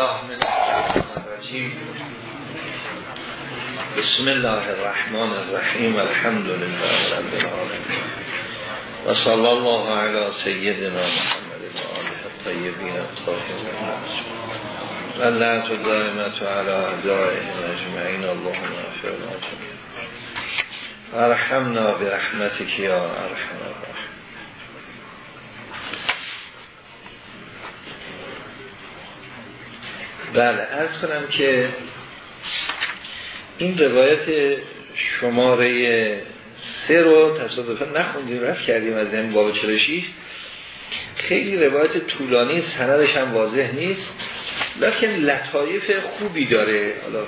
بالله من الرجیم. بسم الله الرحمن الرحیم. الحمد لله رب العالمين و الله علی سیدنا محمد و آله الطیبین الطاهرین. و لعنت دائمت علی اعدائهم اجمعین. اللهم اغفر لنا. ارحمنا برحمتك یا ارحم الراحمین. بله ارز کنم که این روایت شماره سه رو تصادفا نخوندیم رفت کردیم از این باب 46 خیلی روایت طولانی سندش هم واضح نیست لیکن لطایف خوبی داره. حالا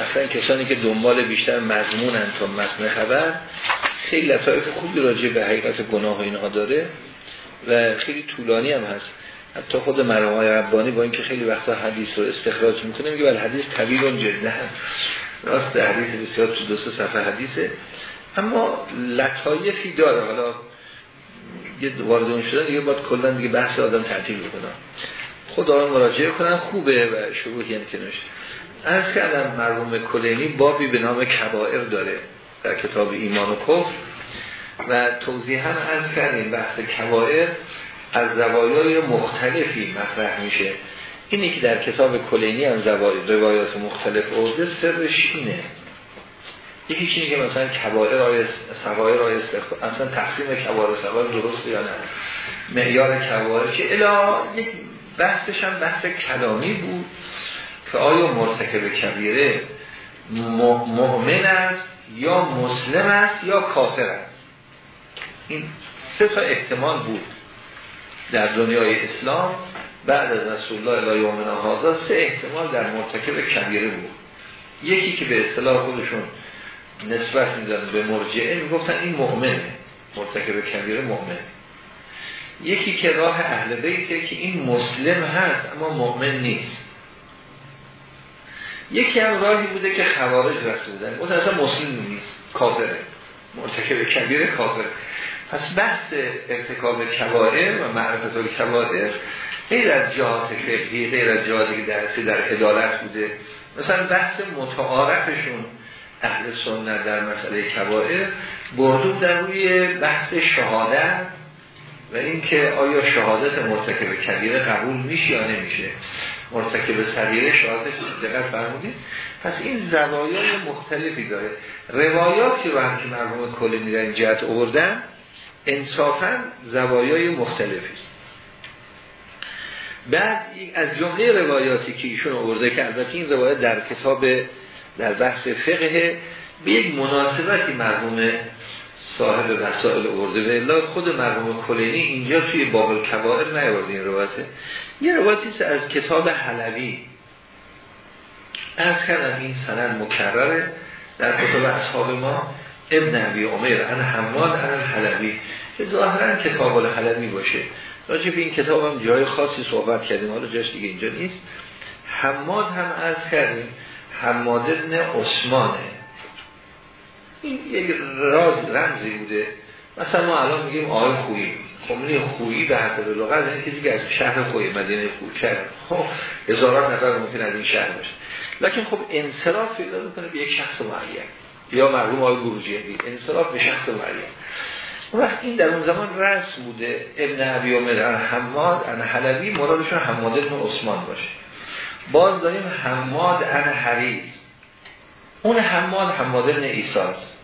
مثلا کسانی که دنبال بیشتر مضمونن تا متن خبر خیلی لطایف خوبی راجع به حقیقت گناه و اینها داره و خیلی طولانی هم هست. حتی خود مرحوم ربانی با اینکه خیلی وقتا حدیث رو استخراج می‌کنه میگه بله حدیث طویل و جدا راست حدیث بسیار تو دو صفحه حدیثه. اما لطایفی داره. حالا یه وارد اون شدن دیگه باید کلا دیگه بحث آدم تعطیل بکنم خود آن مراجعه کنن خوبه و شروعی هم که نشه از کردم مرحوم کلینی بابی به نام کبائر داره در کتاب ایمان و کفر. و توضیح هم از کردیم بحث کبائر. از زوایای مختلفی مطرح میشه. اینی که در کتاب کلینی هم روایات مختلف ارده سرش اینه. یکی اینه که مثلا کبائر آیست سوایر آیست اصلا تقسیم کبائر درست یا نه؟ معیار کبائر که الا یک بحثش هم بحث کلامی بود که آیا مرتکب کبیره مؤمن است یا مسلم است یا کافر است؟ این سه تا احتمال بود. در دنیای اسلام بعد از رسول الله الی هذا سه احتمال در مرتکب کبیره بود. یکی که به اصطلاح خودشون نسبت می‌دادن به مرجعه می‌گفتن این مؤمنه مرتکب کبیره مؤمن. یکی که راه اهل بیته که این مسلم هست اما مؤمن نیست. یکی هم راهی بوده که خوارج رسولن اون اصلا مسلم نیست کافره. مرتکب کبیره کافره. پس بحث ارتکاب کبائر و معرفت کبائر غیر از جهات فقهی غیر از جهاتی که درسی در عدالت بوده مثلا بحث متعارفشون اهل سنت در مسئله کبائر بردود در روی بحث شهادت و اینکه آیا شهادت مرتکب کبیره قبول میشه یا نمیشه. مرتکب صغیره شهادتش دقت فرمودید. پس این زوایای مختلفی داره. روایاتی رو هم که مرحوم کلی این جهت آوردن انصافا زوایای مختلفی است. بعد از جمله روایاتی که ایشون آورده که البته این روایت در کتاب در بحث فقه به یک مناسبتی مرحوم صاحب وسائل آورده و الا خود مرحوم کلینی اینجا توی باب کبائر نیاورده این روایته یه روایتی از کتاب حلوی. از کردم این سند مکرره. در کتاب اصحاب ما ابن عبی عمر ان حماد ان حلوی که ظاهرا کتاب الحلوی باشه. راجع به این کتاب هم جای خاصی صحبت کردیم. حالا جاش دیگه اینجا نیست. حماد هم از کردیم. حماد ابن عثمانه. این یک راز رمزی بوده. مثلا ما الان میگیم آقای خویی. خب این خویی به حسب لغت این کسی که از شهر خویی مدینه خویی شهر. خب هزاران نفر ممکن از این شهر باشه. لکن خب انصراف پیدا می‌کنه به یک شخص معین. یا مرحوم آقای گروجیدی انصراف به شخص معین وقت این در اون زمان رسم بوده. ابن عبی عمر حماد ان حلوی مرادشون حماد ابن عثمان باشه. باز داریم حماد ان حریز. اون حماد حماد ابن ایساست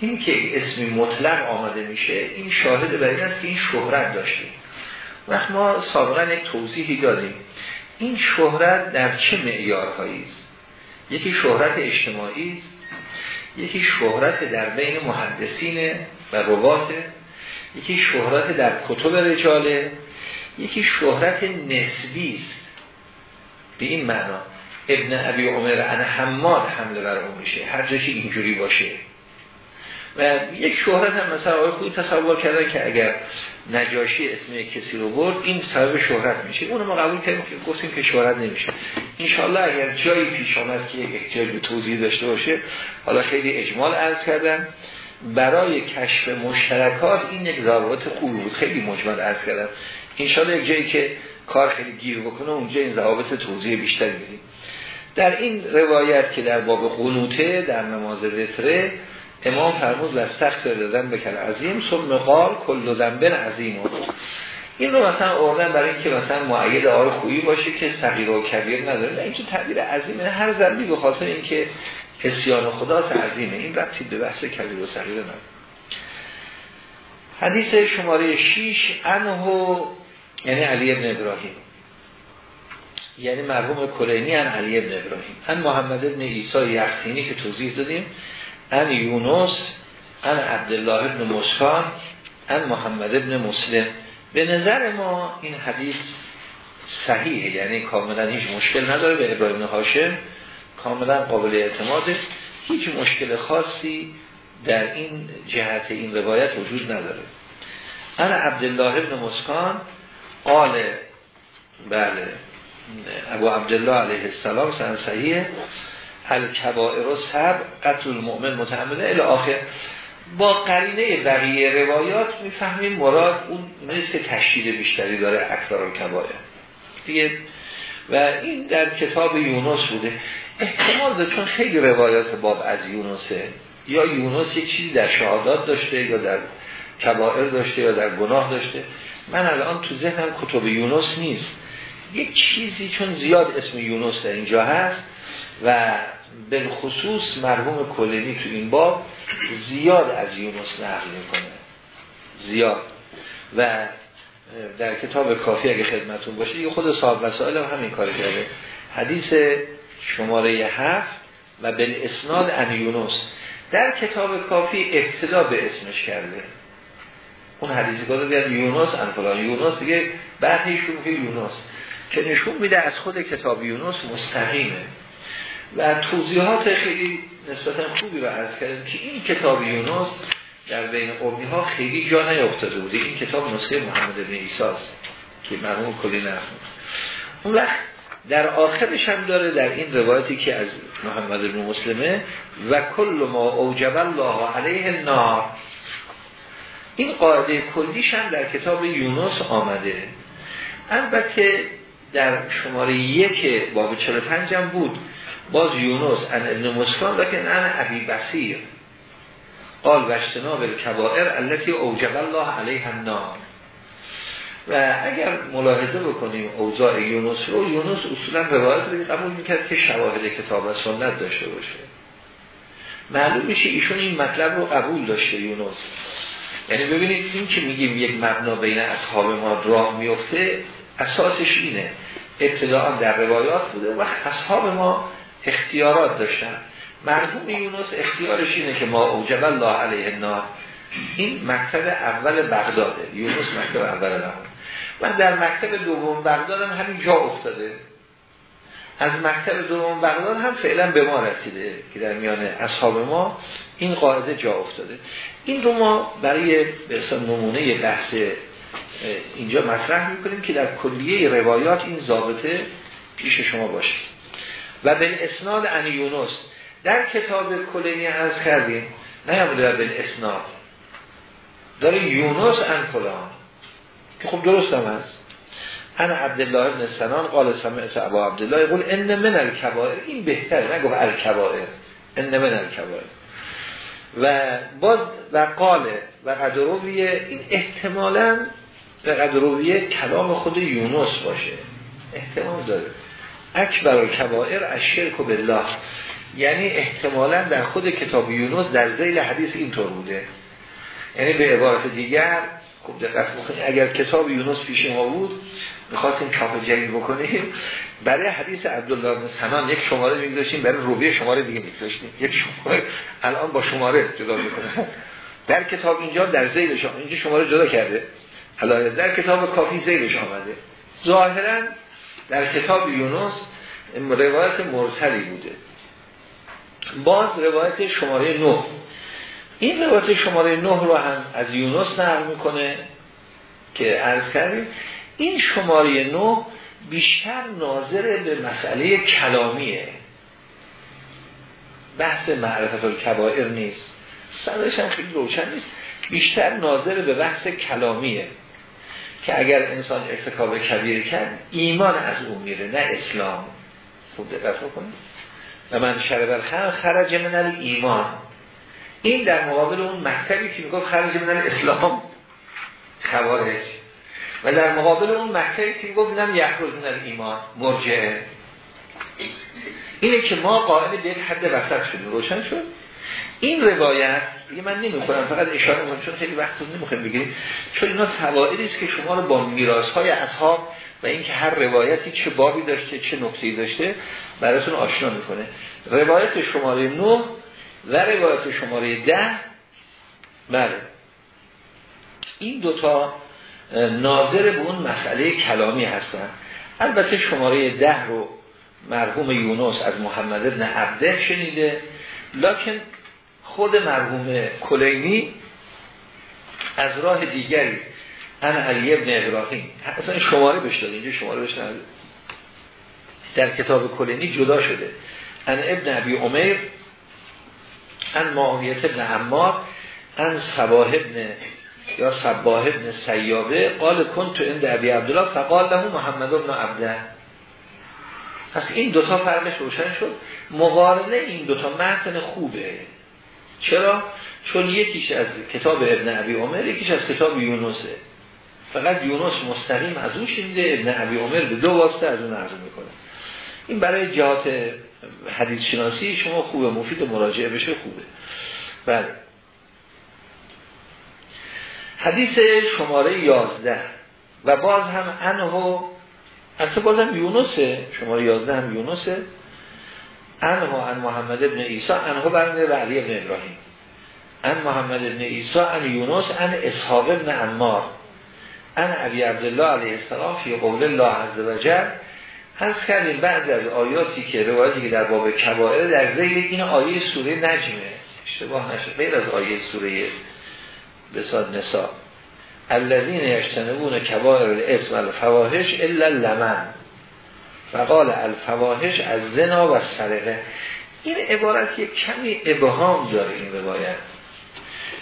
این که اسمی مطلق آمده میشه این شاهد بر این است که این شهرت داشته. وقت ما سابقا یک توضیحی دادیم. این شهرت در چه معیارهایی است؟ یکی شهرت اجتماعی یکی شهرت در بین محدثین و رواته یکی شهرت در کتب رجاله یکی شهرت نسبی است. به این معنا ابن ابی عمر ان حماد حمله بر اون میشه. هر جایی اینجوری باشه. و یک شهرت هم مثلا آقای خودی تصور کردن که اگر نجاشی اسم کسی رو برد این سبب شهرت میشه. اونو ما قبول کردیم که گفتیم که شهرت نمیشه. انشالله اگر جایی پیش آمد که یک احتیاج به توضیح داشته باشه حالا خیلی اجمال عرض کردن برای کشف مشترکات این یک ضرورت خوبی بود. خیلی مجمل عرض کردم. انشالله یک جایی که کار خیلی گیر بکنه اونجا این ضوابط توضیح بیشتر میدیم در این روایت که در باب قنوته در نماز وتره امام فرمود استغفر دادن به کل عظیم ثم قال کل ذنب عظیم. این رو مثلا اوردن برای اینکه مثلا معید آر خویی باشه که صغیر و کبیر نداره. این تعبیر عظیمه هر ذنبی به خاطر اینکه اسیان خداست عظیمه. این ربطی به بحث کبیر و صغیر نداره. حدیث شماره 6 انه یعنی علی ابن ابراهیم. یعنی مرحوم کلینی ان علی ابن ابراهیم. ان محمد ابن عیسی یختینی که توضیح دادیم. ان یونس ان عبدالله ابن مسکان ان محمد ابن مسلم. به نظر ما این حدیث صحیحه یعنی کاملا هیچ مشکل نداره به ابراهیم هاشم. کاملا قابل اعتماده. هیچ مشکل خاصی در این جهت این روایت وجود نداره. انا عبدالله ابن مسکان قال بله ابو عبدالله علیه السلام سن صحیح الکبائر و سب قتل المؤمن متعمده الى آخر. با قرینه بقیه روایات می‌فهمیم مراد اون نیست که تشدید بیشتری داره اکثر کبائر دیگه و این در کتاب یونس بوده. احتمال داره چون خیلی روایات باب از یونسه. یا یونس یک چیزی در شهادات داشته یا در کبائر داشته یا در گناه داشته. من الان تو ذهنم کتب یونس نیست. یک چیزی چون زیاد اسم یونس در اینجا هست و بالخصوص مرحوم کلینی تو این باب زیاد از یونس نقل می‌کنه. زیاد. و در کتاب کافی اگه خدمتون باشه یه خود صاحب وسائل هم همین کار کرده. حدیث شماره هفت و بالاسناد ان یونس. در کتاب کافی ابتدا به اسمش کرده. اون حدیثی که بیاد یونس ان فلان. یونس دیگه بعدیشون که یونس. که نشون میده از خود کتاب یونس مستقیمه. و توضیحات خیلی نسبتا خوبی رو عرض کردیم که این کتاب یونس در بین قومی ها خیلی جا نیافتاده بوده. این کتاب نسخه محمد بن ایساست که مرحوم کلی نخون اون وقت در آخرش هم داره در این روایتی که از محمد بن مسلمه و کل ما اوجب الله علیه النار. این قاعده کلیش هم در کتاب یونس آمده. البته در شماره یک باب 45 هم بود. باز یونس ان ابن مسکان لیکن ان ابی بصیر. قال وشتنا کبائر التي اوجب الله علیه النار. و اگر ملاحظه بکنیم اوضاع یونس رو یونس اصولا روایت رو قبول می‌کرد که شواهد کتاب و سنت داشته باشه. معلوم میشه ایشون این مطلب رو قبول داشته یونس. یعنی ببینید این که میگیم یک مبنا بین اصحاب ما راه میفته اساسش اینه. ابتداعا در روایات بوده و اصحاب ما اختیارات داشتن. مرحوم یونس اختیارش اینه که ما اوجب الله علیه النار. این مکتب اول بغداده. یونس مکتب اول بغداد. و در مکتب دوم بغداد هم همین جا افتاده. از مکتب دوم بغداد هم فعلا به ما رسیده که در میان اصحاب ما این قاعده جا افتاده. این رو ما برای به نمونه بحث اینجا مطرح می‌کنیم که در کلیه روایات این ضابطه پیش شما باشه. و به اسناد ان یونس. در کتاب کلینی از کردیم نه در به اسناد. داره یونس ان فلان. که خب درست هم هست. انا عبدالله ابن سنان قال سمعت ابا عبدالله يقول ان من الكبائر این بهتره نگفت الکبائر. ان من الکبائر. و باز و قاله و قدرویه این احتمالا به قدرویه کلام خود یونس باشه. احتمال داره. اکبر کبائر از شرک و بالله. یعنی احتمالا در خود کتاب یونس در زیل حدیث اینطور بوده. یعنی به عبارت دیگر خوب دقت بکنید اگر کتاب یونس پیش ما بود می‌خواستیم چاپ جدید بکنیم برای حدیث عبدالله بن سنان یک شماره میگذاشتیم برای رویه شماره دیگه میگذاشتیم. یک شماره. الان با شماره جدا می‌کنه. در کتاب اینجا در زیلش اینجا شماره جدا کرده. حالا در کتاب کافی زیلش آمده. ظاهرا در کتاب یونس روایت مرسلی بوده. باز روایت شماره 9 این روایت شماره 9 رو هم از یونس نقل می‌کنه که عرض کردیم. این شماره 9 بیشتر ناظر به مسئله کلامیه. بحث معرفت الکبائر نیست. سندش هم خیلی روشن نیست. بیشتر ناظر به بحث کلامیه. که اگر انسان ارتکاب کبیر کرد ایمان از اون میره نه اسلام. خوب دقت بکنید. و من شرب الخمر خرج من ایمان. این در مقابل اون مکتبی که می‌گفت خرج من اسلام. خوارج و در مقابل اون مکتبی که می‌گفت نم یخرج من ایمان. مرجعه اینه که ما قائل به حد وسط شدیم. روشن شد؟ این روایت یه من نمی‌خورم فقط اشاره می‌کنم چون خیلی وقت نمی‌خوایم بگیریم چون اینا فوائدی است که شما رو با میراث های اصحاب و اینکه هر روایتی چه بابی داشته چه نکته‌ای داشته براتون آشنا می‌کنه. روایت شماره 9 و روایت شماره 10 بله. این دوتا ناظر به اون مسئله کلامی هستن. البته شماره ده رو مرحوم یونس از محمد ابن عبده شنیده لکن خود مرحوم کلینی از راه دیگری ان علی ابن ابراهیم. اصلا شماره بهش داد اینجا شماره بهش در کتاب کلینی جدا شده. ان ابن ابی عمر ان معاویت ابن عمار ان صباح ابن یا صباح ابن سیابه. قال کن تو این ابی عبدالله فقال له محمد ابن عبده. پس این دوتا فرقش روشن شد. مقارنه این دوتا متن خوبه. چرا؟ چون یکیش از کتاب ابن عبی عمر یکیش از کتاب یونسه. فقط یونس مستقیم از اون شنیده ابن عبی عمر به دو واسطه از اون عرض می‌کنه. این برای جهات حدیث شناسی شما خوبه مفید مراجعه بشه خوبه. بله. حدیث شماره یازده. و باز هم انهو اصلا بازم یونسه شماره یازده هم یونسه. انهو ان محمد ابن ایسا انهو برنده و علی ابن ابراهیم. ان محمد ابن ایسا ان یونس ان اسحاق ابن انمار ان عبی عبدالله علیه السلام فی قول الله عز و جل هست کردیم بعضی از آیاتی که روایتی که در باب کبائر در زیر این آیه سوره نجمه اشتباه نشه. غیر از آیه سوره بساد نسا الذین یجتنبون کبائر الاسم الفواحش الا لمن فقال الفواحش از زنا و سرقه. این عبارت یک کمی ابهام داره این روایت.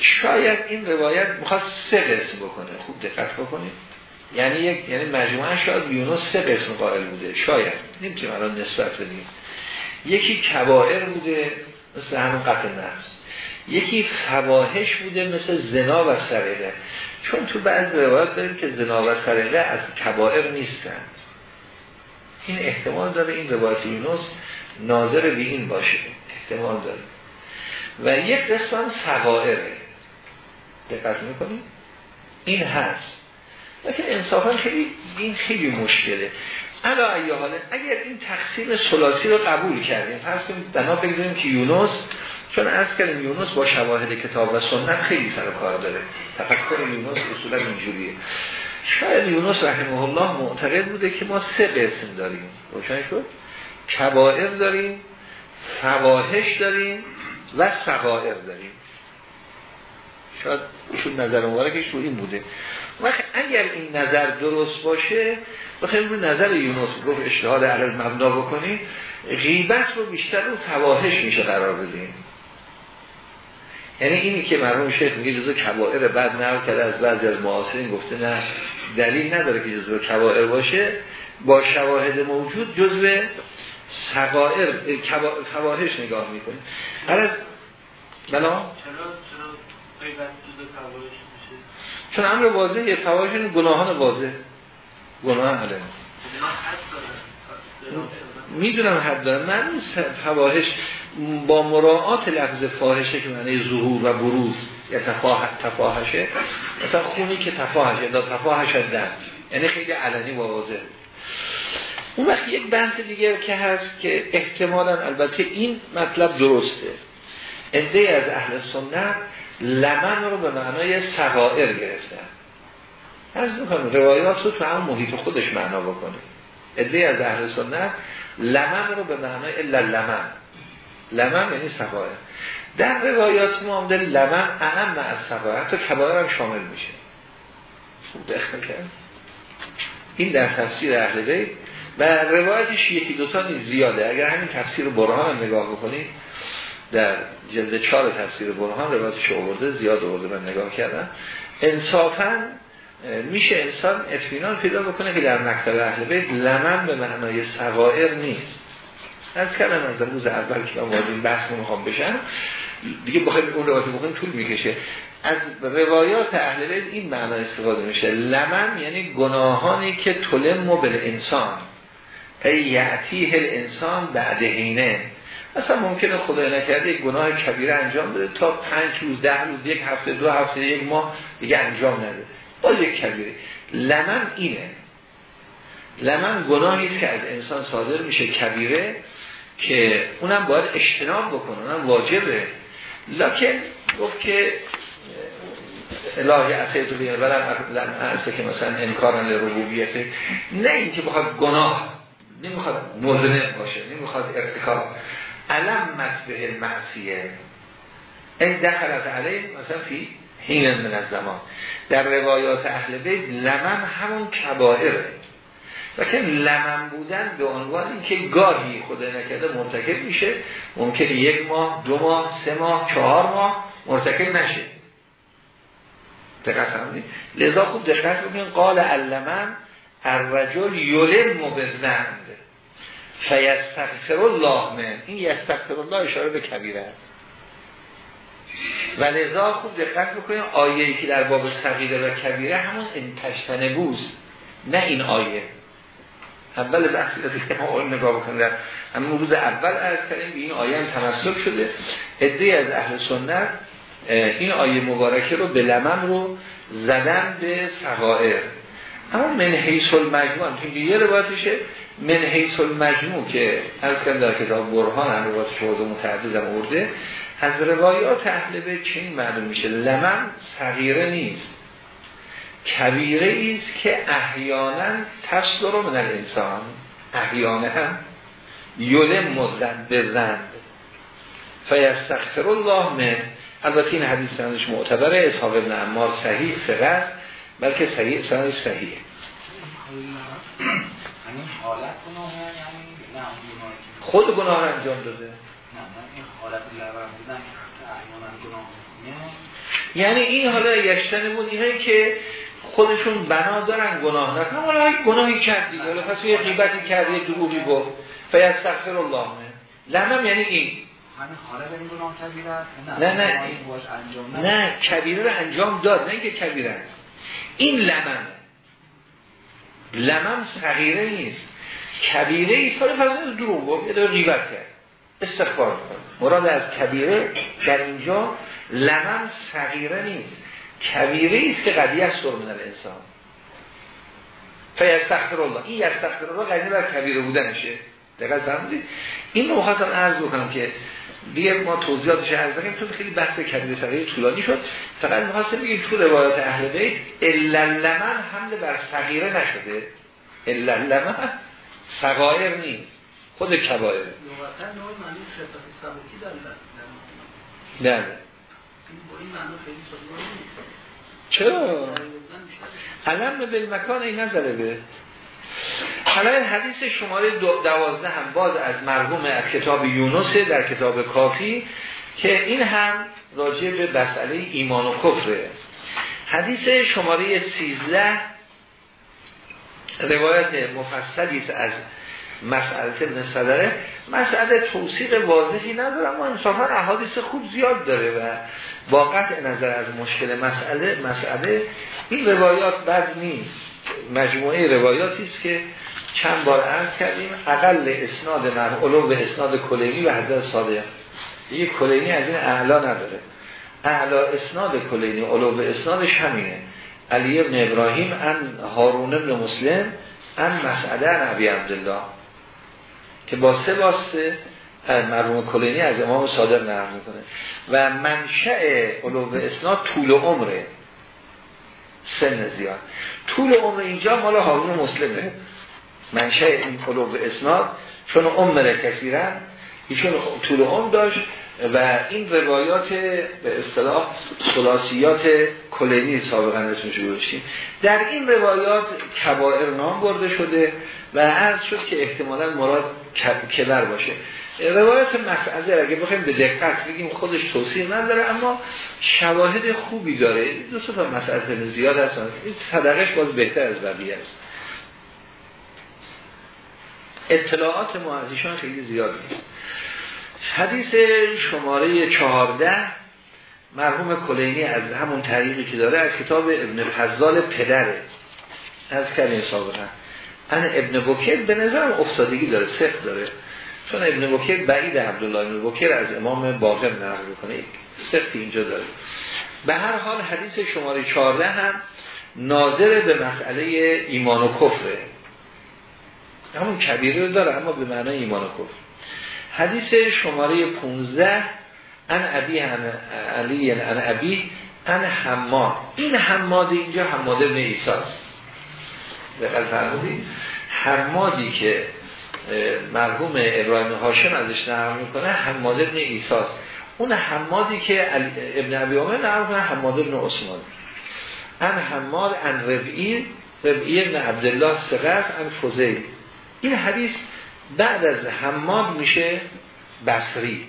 شاید این روایت می‌خواد سه قسم بکنه. خوب دقت بکنید. یعنی یک یعنی مجموعه شاید یونس سه قسم قائل بوده. شاید. نمی‌تونیم الان نسبت بدیم. یکی کبائر بوده مثل همون قتل نفس. یکی فواهش بوده مثل زنا و سرقه. چون تو بعض روایت داریم که زنا و سرقه از کبائر نیستن. این احتمال داره این روایت یونس ناظر به این باشه. احتمال داره. و یک قسم سوائره. دقت می‌کنیم این هست. لیکن انصافا خیلی این خیلی مشکله. علا ای حاله اگر این تقسیم سلاسی رو قبول کردیم پس بنا بگذاریم که یونس چون از کردیم یونس با شواهد کتاب و سنت خیلی سر کار داره. تفکر یونس اصولا اینجوریه. شاید یونس رحمه الله معتقد بوده که ما سه قسم داریم. روشن شد؟ کبائر داریم فواهش داریم و سقائر داریم. شاید ایشون نظر مبارکش رو این بوده. وقت اگر این نظر درست باشه بخوایم رو نظر یونس گفت اشتهاد علی مبنا بکنیم غیبت رو بیشتر رو فواهش میشه قرار بدیم. یعنی اینی که مرحوم شیخ میگه جزو کبائر بعد نقل کرده از بعضی از معاصرین گفته نه. دلیل نداره که جزو کبائر باشه. با شواهد موجود جزو سقائر فواهش نگاه می‌کنه. از بلا؟ چون امر واضحه فواحش گناهان واضح. گناه علیه می‌دونم حد دارم. من فواهش با مراعات لفظ فاحشه که معنی ظهور و بروز یا تفاح تفاحشه مثلا خونی که تفاحشه دا تفاحش در یعنی خیلی علنی و واضح. اون وقت یک بحث دیگر که هست که احتمالا البته این مطلب درسته. انده از اهل سنت لمن رو به معنای سقائر گرفتن. از می‌کنم روایات رو تو همون محیط خودش معنا بکنه. عده از اهل سنت لمن رو به معنای الا لمن لمن یعنی سقائر در روایات ما آمده لمن اهم از سقائر حتی کبائر هم شامل میشه. خوب کرد این در تفسیر اهل بیت. و روایتش یکی دوتا نیز زیاده. اگر همین تفسیر برهان هم نگاه بکنید در جلد چهار تفسیر برهان روایتش آورده زیاد آورده من نگاه کردم. انصافا میشه انسان اطمینان پیدا بکنه که در مکتب اهل بیت لمن به معنای سوائر نیست. از کلم از روز اول که من وارد این بحث نمی‌خوام بشم دیگه بخوایم اون روایت بخوایم طول می‌کشه. از روایات اهل بیت این معنا استفاده میشه. لمن یعنی گناهانی که تلم به انسان. ای یعتیه الانسان بعد حینه. مثلا ممکنه خدای نکرده یک گناه کبیره انجام بده تا پنج روز ده روز یک هفته دو هفته یک ماه دیگه انجام نده. با یک کبیره لمن اینه. لمن گناهی که از انسان صادر میشه کبیره که اونم باید اجتناب بکنه اونم واجبه. لکن گفت که الهی اصیل تو بیان ولم که مثلا انکارن ربوبیته نه اینکه بخواد گناه نمی‌خواد مذنب باشه نمی‌خواد ارتکاب. علم مسبه المعصیه. این دخل از علیه مثلا فی حین من از زمان. در روایات اهل بیت لمن همون کبائره و که لمن بودن به عنوان اینکه گاهی خدا نکرده مرتکب میشه ممکنه یک ماه دو ماه سه ماه چهار ماه مرتکب نشه. دقت لذا خوب دقت بکنید. قال علمن الرجل یلم بزند فیستغفر الله من. این یستغفر الله اشاره به کبیره است. و لذا خوب دقت بکنید آیه‌ای که در باب صغیره و کبیره همون انتشتن بوز نه این آیه. اول بحثی که ما نگاه بکنیم. در همون روز اول از کردیم به این آیه هم تمسک شده. ادهی از اهل سنت این آیه مبارکه رو به لمن رو زدن به سغائر اما من حیث المجموع چون یه روایتشه من حیث المجموع که از کردم در کتاب برهان هم روایت شهود متعدد هم ارده از روایات اهل به چین معلوم میشه؟ لمن صغیره نیست. کبیره است که احیانا تصدر من الانسان. احیانا هم یلم مزن بزند فیستغفر الله من البته این حدیث سندش معتبره. اصحاب ابن عمار صحیح فقط بلکه صحیح سندش صحیحه. خود گناه انجام داده. یعنی این حالا یشتنی بود اینه که خودشون بنا دارن گناه نکنن. حالا یک گناهی کردی حالا پس یه غیبتی کردی یه دروغی گفت. فیستغفر الله. لمم یعنی این. نه نه نه. نه کبیره رو انجام داد. نه اینکه کبیره است. این لمم لمم صغیره نیست. کبیره ای سال فرزند دروغ گفت. یه داره غیبت کرد. استغفار مراد از کبیره در اینجا لمم صغیره نیست. کبیره است که قضیه است من انسان. فیستغفر الله این یستغفر الله قضیه بر کبیره بودنشه. دقیقا فرمودید؟ این رو خواستم عرض بکنم که دیگه ما توضیحاتش عرض بکنیم چون خیلی بحث کبیره صغیره طولانی شد. فقط می‌خواستم بگیم تو روایات اهل بیت الا لمن حمل بر صغیره نشده. الا لمن صغایر نیست. خود کبایر نه. چرا؟ علم به مکان این نظره به. حالا حدیث شماره دوازده هم باز از مرحوم از کتاب یونسه در کتاب کافی که این هم راجع به مسئله ایمان و کفره. حدیث شماره سیزده روایت مفصلی از مسئله ابن صدره. مسئله توصیق واضحی نداره اما انصافا احادیث خوب زیاد داره و با قطع نظر از مشکل مسئله مسئله این روایات بد نیست. مجموعه روایاتی است که چند بار عرض کردیم. اقل اسناد مرحولو به اسناد کلینی و حضرت صادق. یه کلینی از این اعلا نداره. اعلا اسناد کلینی علو به اسنادش همینه. علی ابن ابراهیم ان هارون ابن مسلم ان مسئله نبی عبدالله که با سه واسطه مرحوم کلینی از امام صادق نقل می‌کنه. و منشأ علوم اسناد طول عمره سن زیاد. طول عمر اینجا مال هارون مسلمه. منشأ این علوم اسناد چون عمر کثیرا ایشون طول عمر داشت. و این روایات به اصطلاح سلاسیات کلینی سابقا اسمش گذاشتیم. در این روایات کبائر نام برده شده و عرض شد که احتمالا مراد کبر باشه. روایت مسعده اگه بخوایم به دقت بگیم خودش توصیح نداره اما شواهد خوبی داره. دو تا مسئله زیاد هستن این صدقش باز بهتر از بقیه است. اطلاعات ما از ایشان خیلی زیاد نیست. حدیث شماره چهارده مرحوم کلینی از همون طریقی که داره از کتاب ابن فضال پدره. از کردیم سابقا ان ابن بکر به نظرم افتادگی داره سخت داره. چون ابن بکر بعید عبدالله ابن بکر از امام باقر نقل کنه سختی اینجا داره. به هر حال حدیث شماره 14 هم ناظر به مسئله ایمان و کفره. همون کبیره داره اما به معنای ایمان و کفر. حدیث شماره 15 ان ابی ان علی ان ابی ان حماد. این حماد اینجا حماد ابن ایساست دقیق فرمودی حمادی که مرحوم ابراهیم هاشم ازش نقل می‌کنه حماد ابن ایساست اون حمادی که ابن ابی عمر نقل کنه حماد ابن عثمان. ان حماد ان ربعی ربعی ابن عبدالله سقف ان فوزیل این حدیث بعد از حماد میشه بصری.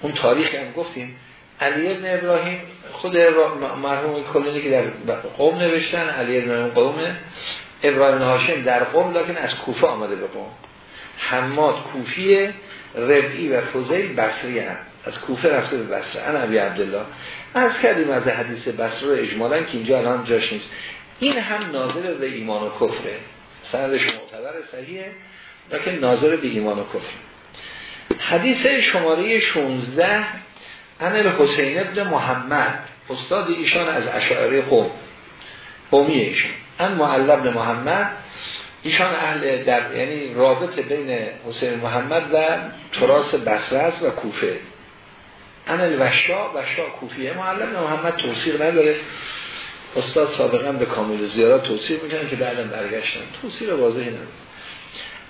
اون تاریخ هم گفتیم علی ابن ابراهیم خود مرحوم کلینی که در قوم نوشتن علی ابن قوم ابراهیم هاشم در قوم لیکن از کوفه آمده به قوم. حماد کوفی ربعی و فوزیل بصری هم از کوفه رفته به بصره. انا عبدالله. از کردیم از حدیث بصره رو اجمالا که اینجا الان جاش نیست. این هم ناظر به ایمان و کفره. سندش معتبر صحیحه. لیکن ناظر به ایمان و کفر حدیث شماره 16 ان الحسین ابن محمد استاد ایشان از اشاعره قوم قومی ایشان. ان ابن محمد ایشان اهل در یعنی رابط بین حسین محمد و تراس بصره و کوفه. ان الوشا وشا کوفیه. معلب محمد توصیق نداره. استاد سابقا به کامل زیارات توصیق می‌کنن که بعدم برگشتن. توصیق واضحی نداره.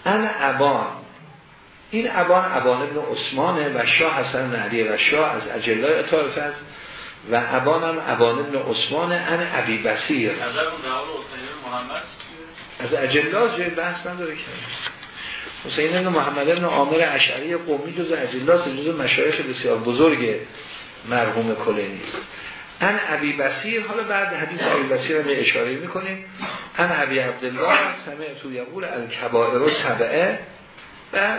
ان ابان این ابان ابان ابن عثمانه و شاه حسن نعلی و شاه از اجلای اطارف است و ابان هم ابان ابن عثمانه ان عبی بسیر از اجلاس جای بحث نداره که. حسین ابن محمد ابن عامر اشعری قومی جز اجلاس جز مشایخ بسیار بزرگ مرحوم کلینی. ان عبی بسیر حالا بعد حدیث عبی بسیر رو اشاره می‌کنیم. ان عبی عبدالله سمع تو یقول الکبائر و سبعه و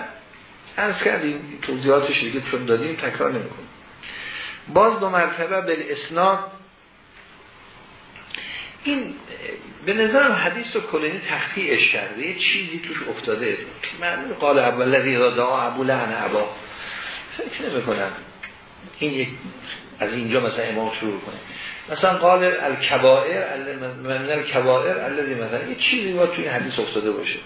ارز کردیم توضیحاتش دیگه چون دادیم تکرار نمی‌کنیم. باز دو مرتبه به اسناد این به نظرم حدیث رو کلینی تخطیعش کرده. یه چیزی توش افتاده. من قال اولی را دعا ابو لعن عبا فکر نمی کنم این یک از اینجا مثلا امام شروع کنه. مثلا قال الکبائر من الکبائر الذی مثلا یه چیزی باید توی حدیث افتاده باشه.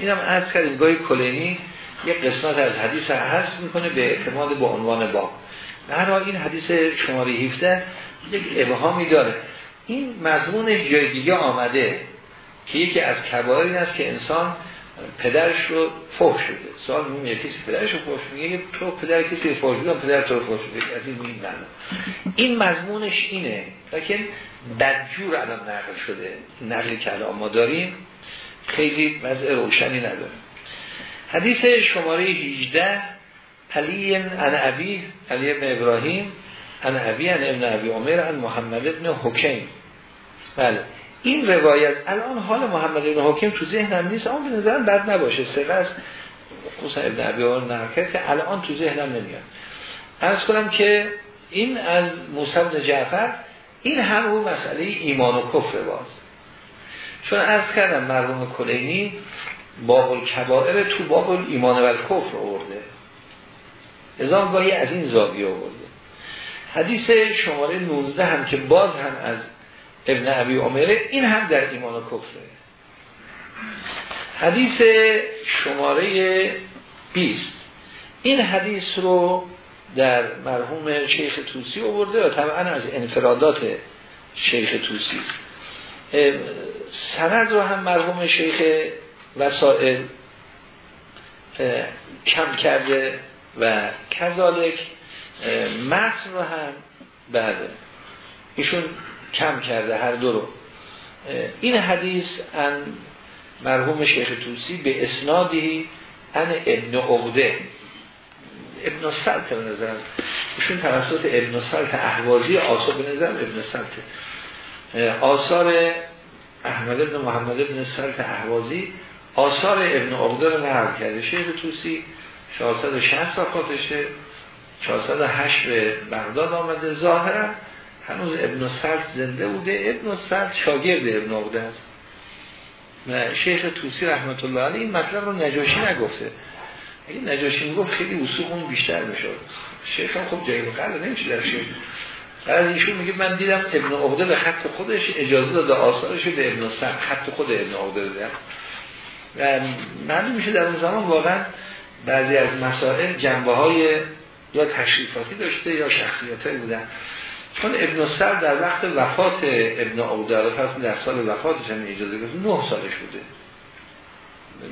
اینم عرض کردیم گاهی کلینی یه قسمت از حدیث هست می‌کنه به اعتماد با عنوان با هر این حدیث شماره 17 یک ابهامی داره. این مضمون جای دیگه آمده که یکی از کبائر این است که انسان پدرش رو فوش شده. سوال میگه کسی پدرش رو فوش میگه تو پدر کسی فوش بودن پدر تو رو بوده از این این این مضمونش اینه. لیکن بدجور الان نقل شده. نقلی که الان ما داریم. خیلی وضع روشنی نداره. حدیث شماره 18 علی ان ابی علی ابن ابراهیم ان ابی ان ابن ابی عمر ان محمد ابن حکیم. بله. این روایت الان حال محمد ابن حکیم تو ذهنم نیست اما به نظرم بد نباشه. سقه است خصوصا ابن عبی نرکر که الان تو ذهنم نمیاد. از کنم که این از موسی بن جعفر این هم اون مسئله ایمان و کفر باز. چون از کردم مرحوم کلینی باب کبائر تو باب ایمان و کفر آورده. ازام گاهی از این زاویه آورده. حدیث شماره 19 هم که باز هم از ابن عبی عمره این هم در ایمان و کفره. حدیث شماره 20 این حدیث رو در مرحوم شیخ توسی آورده و طبعا از انفرادات شیخ توسی سند رو هم مرحوم شیخ وسائل کم کرده و کذالک. متن رو هم بله. ایشون کم کرده هر دو رو. این حدیث ان مرحوم شیخ توسی به اسنادی ان ابن عقده. ابن سلط به نظرم. ایشون توسط ابن سلط احوازی آثار به نظرم ابن سلط. آثار احمد ابن محمد ابن سلط احوازی آثار ابن عقده رو نقل کرده. شیخ توسی 460 وفاتشه. 408 به بغداد آمده. ظاهرا هنوز ابن سلط زنده بوده. ابن سلط شاگرد ابن عقده است. و شیخ توسی رحمت الله علیه این مطلب رو نجاشی نگفته. اگه نجاشی می‌گفت خیلی اون بیشتر می‌شد. شیخ هم خب جایی قرار نمیشه در شیخ. از ایشون میگه من دیدم ابن عقده به خط خودش اجازه داده آثارش به ابن سلط خط خود ابن عقده داده و معلوم میشه در اون زمان واقعا بعضی از مسائل جنبه های یا تشریفاتی داشته یا شخصیت بودن. چون ابن سر در وقت وفات ابن عبدالله فرض در سال وفاتش هم اجازه گرفت نه سالش بوده.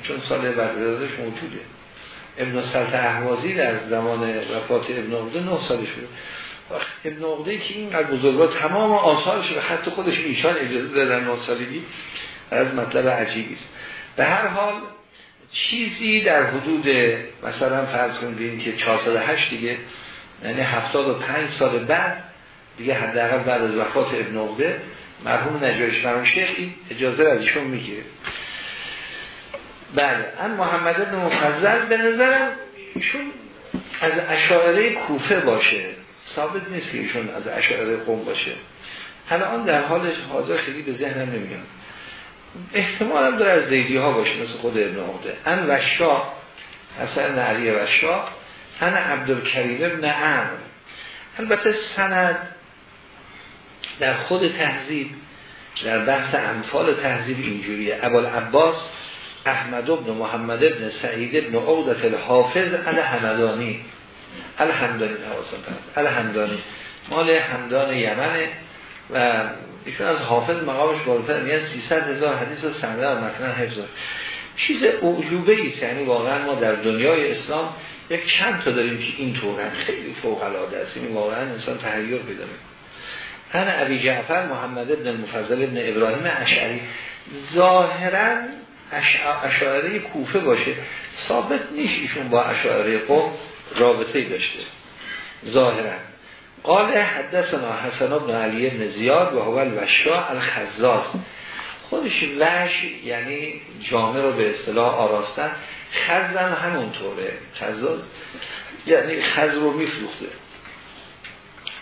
چون سال دادش موجوده. ابن سلط احوازی در زمان وفات ابن عبده نه سالش بوده. ابن عبده که اینقدر بزرگا تمام آثارش به خط خودش ایشان اجازه دادن نه سالگی از مطلب عجیبی است. به هر حال چیزی در حدود مثلا فرض کنید که 408 دیگه یعنی 75 سال بعد دیگه حداقل بعد از وفات ابن عقده مرحوم نجایش مرحوم شیخ این اجازه از ایشون می‌گیره. بله ان محمد بن مفضل به نظرم ایشون از اشاعره کوفه باشه. ثابت نیست که ایشون از اشاعره قوم باشه. الان در حالش حاضر خیلی به ذهنم نمیاد. هم داره از زیدی ها باشه مثل خود ابن عقده ان وشا حسن علی وشا ان عبدالکریم ابن عمر البته سند در خود تهذیب در بحث انفال تهذیب اینجوریه. ابوال عباس احمد ابن محمد ابن سعید ابن عودت الحافظ الحمدانی. الحمدانی الحمدانی. مال حمدان یمنه و ایشون از حافظ مقامش بالاتر میاد. 300 هزار حدیث و سنده و مکنن حفظ. چیز اعجوبه ایست یعنی واقعا ما در دنیای اسلام یک چند تا داریم که این طورن خیلی فوق العاده است. این یعنی واقعا انسان تحیر پیدا انا ابی جعفر محمد ابن المفضل ابن ابراهیم اشعری. ظاهرا اشعری کوفه باشه. ثابت نیست ایشون با اشعری قوم رابطه داشته. ظاهرا. قال حدثنا حسن ابن علی ابن زیاد و هو الوشا الخزاز. خودش وش یعنی جامعه رو به اصطلاح آراستن. خزم همونطوره. خزاز یعنی خز رو میفروخته.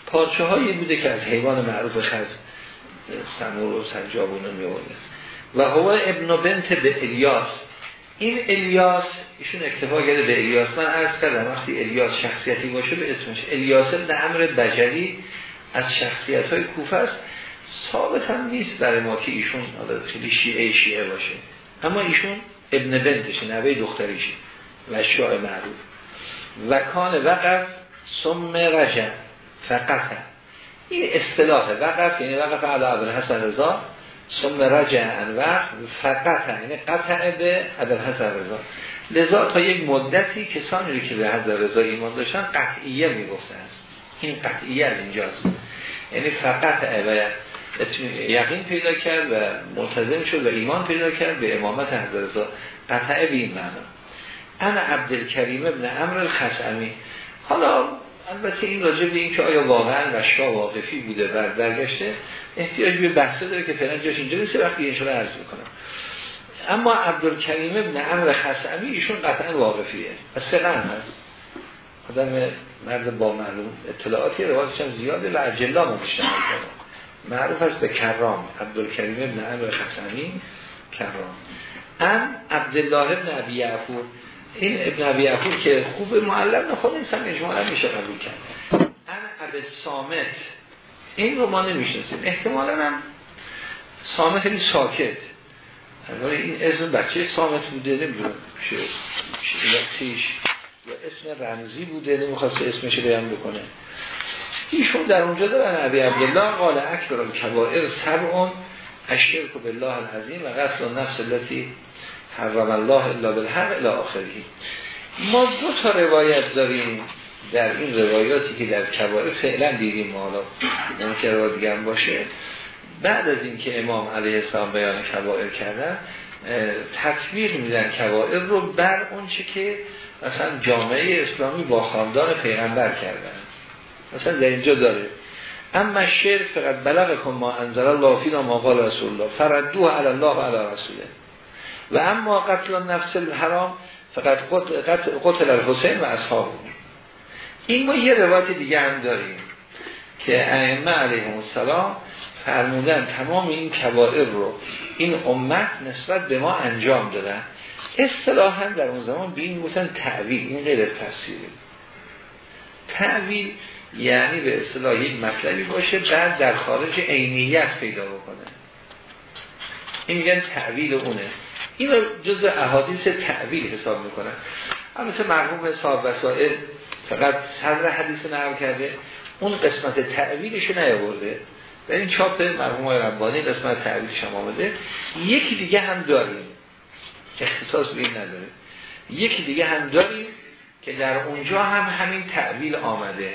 پارچه هایی بوده که از حیوان معروف خز سمور و سنجابونه میورده و هو ابن بنت به الیاس. این الیاس ایشون اکتفا کرده به الیاس. من عرض کردم وقتی الیاس شخصیتی باشه به اسمش. الیاس ابن امر بجلی از شخصیت های کوفه است. ثابت هم نیست برای ما که ایشون خیلی شیعه شیعه باشه. اما ایشون ابن بنتشه نوه دختریشه و شاع معروف. و کان وقف سم رجب فقط این اصطلاح وقف یعنی وقف علی حسن رضا ثم رجع ان وقت فقط یعنی قطع به عبد حسن رضا. لذا تا یک مدتی کسانی که به حضر رضا ایمان داشتن قطعیه می‌گفتن. این قطعیه از اینجاست. یعنی فقط و یقین پیدا کرد و ملتزم شد و ایمان پیدا کرد به امامت حضر رضا. قطعه به این معنا. انا عبدالکریم ابن امر الخسعمی حالا البته این راجع به این که آیا واقعا وشا واقفی بوده و برگشته احتیاج به بحثه داره که فعلا جاش اینجا نیست وقتی این عرض می‌کنم. اما عبدالکریم ابن عمر خسعمی ایشون قطعا واقفیه. و سقن هست. آدم مرد با معلوم اطلاعاتی روایتش هم زیاده و اجلا مشتمل کنه معروف است به کرام. عبدالکریم ابن عمر خسعمی کرام. ان عبدالله ابن عبی عفور این ابن عبی عفور که خوب معلم خود این سم اجمالا میشه قبول کرد. ان عبد سامت این رو ما نمیشنسیم احتمالا هم سامت خیلی ساکت. ولی این اسم بچه سامت بوده نمی‌دونم یا اسم رمزی بوده نمی‌خواست اسمش بیان بکنه. ایشون در اونجا دارن عبی عبدالله قال اکبر الکبائر سبعون اشترک بالله العظیم و قتل النفس التي حرم الله الا بالحق الى آخری ما دو تا روایت داریم در این روایاتی که در کبائر فعلا دیدیم ما حالا. ممکن رو دیگه باشه. بعد از اینکه امام علیه السلام بیان کبائر کردن تکبیر میدن کبائر رو بر اونچه که مثلا جامعه اسلامی با خاندان پیغمبر کردن. مثلا در اینجا داره. اما شعر فقط بلغ کن ما انزل الله فینا ما قال رسول الله. فردوه علی الله و علی رسوله. و اما قتل نفس الحرام فقط قتل الحسین و اصحابه این ما یه روایت دیگه هم داریم که ائمه علیهم السلام فرمودن تمام این کبائر رو این امت نسبت به ما انجام دادن. اصطلاحا در اون زمان به این گفتن تعویل این غیر تفسیری. تعویل یعنی به اصطلاح یک مطلبی باشه بعد در خارج عینیت پیدا بکنه. این میگن تعویل اونه. این رو جز احادیث تعویل حساب می‌کنن البته مرحوم صاحب وسائل فقط صدر حدیث نقل کرده اون قسمت تعویلش نیاورده در این چاپ مرحوم ربانی قسمت تعویلش هم آمده یکی دیگه هم داریم اختصاص به این نداره. یکی دیگه هم داریم که در اونجا هم همین تعویل آمده.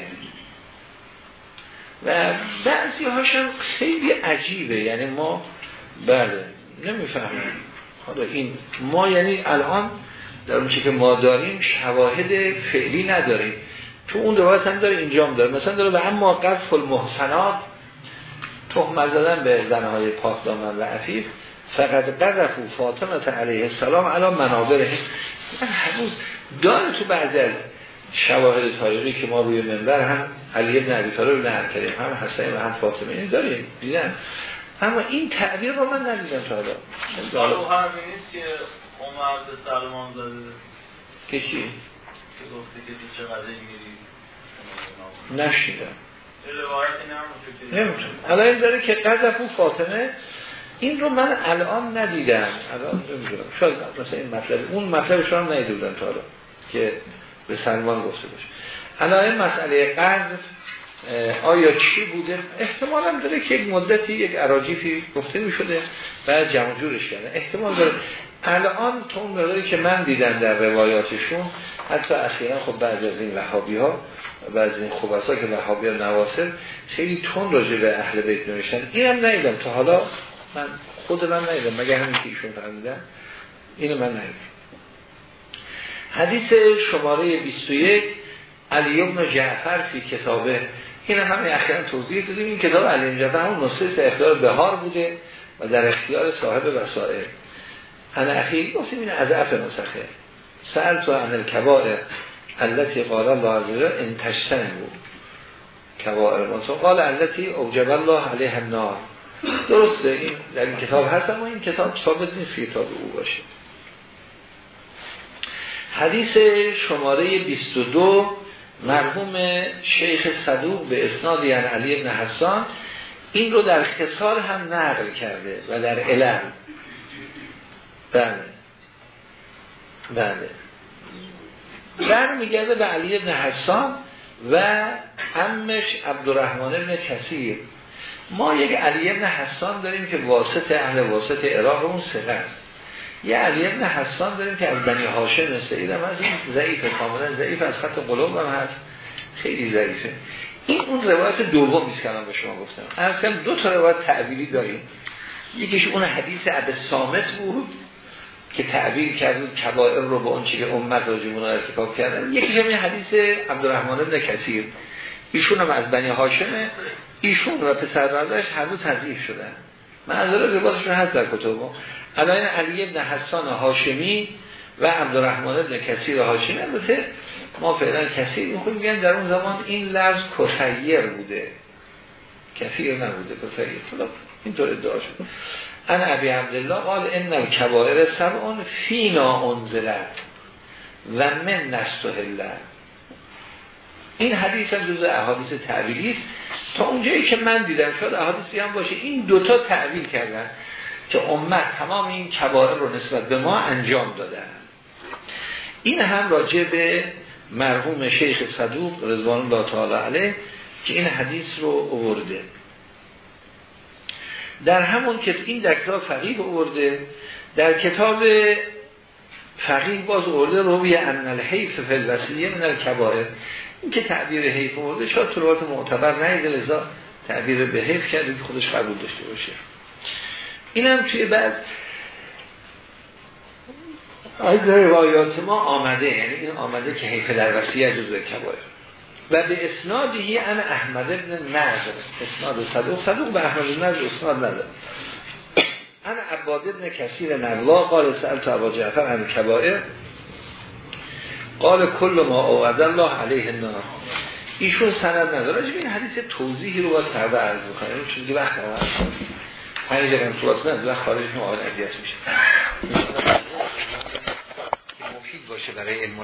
و بعضی هاشم خیلی عجیبه. یعنی ما بله نمی‌فهمیم حالا این ما یعنی الان در اون که ما داریم شواهد فعلی نداریم تو اون روایت هم داره اینجام داره. مثلا داره به اما قذف المحسنات تهمت زدن به زنهای پاک دامن و عفیف فقط قذف و فاطمه علیه السلام الان منابره من هنوز داره تو بعضی از شواهد تاریخی که ما روی منبر هم علی ابن عبی طالب نهر کردیم هم حسین و هم فاطمه این داریم. دیدن. اما این تعبیر رو من ندیدم تا حالا. نیست که عمر به سلمان زده؟ که چی؟ که گفته که چقدر میری؟ نشیدم. نمی‌تونم الان این داره که قذف و فاطمه. این رو من الان ندیدم. الان نمی‌دونم. شاید مثلا این مطلب اون مطلبش رو هم ندیده تا حالا که به سلمان گفته باشه. الان مسئله قذف آیا چی بوده؟ احتمال هم داره که یک مدتی یک عراجیفی گفته می شده بعد جمع جورش کرده. احتمال داره. الان تو اون که من دیدم در روایاتشون حتی اخیرا خب بعد از این وحابی ها بعض این خوبسا که وحابی ها نواصل خیلی تون راجع به اهل بیت نوشتن. اینم ندیدم. تا حالا من خود من مگه همین که ایشون فرمیدن اینو من ندیدم. حدیث شماره 21 علی ابن جعفر فی کتابه. این هم اخیرا توضیح دادیم. این کتاب علی جعفر همون نسخه اختیار بهار بوده و در اختیار صاحب وسائل. انا اخیر گفتیم این از اف نسخه. سأل تو عن الكبائر التي قال الله عز وجل ان بود کبائر منصور قال التي اوجب الله علیه النار. درسته این در این کتاب هست اما این کتاب ثابت نیست کتاب او باشه. حدیث شماره 22 مرحوم شیخ صدوق به اسناد یعنی علی ابن حسان این رو در خسار هم نقل کرده و در علم. بله. بله. در میگرده به علی ابن حسان و امش عبدالرحمن ابن کثیر. ما یک علی ابن حسان داریم که واسط اهل واسط عراق اون سقه است. یه علی ابن حسان داریم که از بنی هاشم سعید هم این ضعیف کاملا ضعیف از خط قلوب هم هست. خیلی ضعیفه. این اون روایت دوم است که به شما گفتم. از کم دو تا روایت تعبیری داریم. یکیش اون حدیث عبد سامت بود که تعبیر کرد کبائر رو با اون که امت راجمون ارتکاب کردن. یکیش هم حدیث عبدالرحمن ابن کثیر. ایشون هم از بنی هاشمه. ایشون و پسر برداشت هر دو تضعیف شدن. منظر روایتشون هست در کتب الان علی ابن حسان هاشمی و عبدالرحمن ابن کثیر هاشمی البته ما فعلا کثیر میخویم میگن در اون زمان این لفظ کثیر بوده. کثیر نبوده کثیر. این اینطور ادعا شد. ان ابی عبدالله قال ان الكبائر سبعون فینا انزلت و من نستهله این حدیث هم جزء احادیث تعویلی است. اونجایی که من دیدم شاید احادیثی هم باشه این دوتا تعویل کردن که امت تمام این کبائر رو نسبت به ما انجام دادن. این هم راجع به مرحوم شیخ صدوق رضوان الله تعالی علیه که این حدیث رو اوورده در همون که این در کتاب فقیه اوورده در کتاب فقیه باز ارده روی ان الحیف فی من الکبائر. این که تعبیر حیف ارده شاید طلبات معتبر نیده لذا تعبیر به حیف کرده که خودش قبول داشته باشه. این هم توی بعد از روایات ما آمده یعنی این آمده که حیف در وسیعه جزء کبایر و به اسنادی ان احمد ابن نظر اسناد صدوق صدوق به احمد ابن نظر اسناد نداره. ان عباد ابن کثیر نوا قال سألت عبا جعفر عن کبائر. قال کل ما اوعد الله علیه النار. ایشون سند نداره. این حدیث توضیحی رو باید فرده عرض بکنه چون دیگه وقت عرض همین جگم صورت نه و خارج آن اذیت میشه. مفید باشه برای علم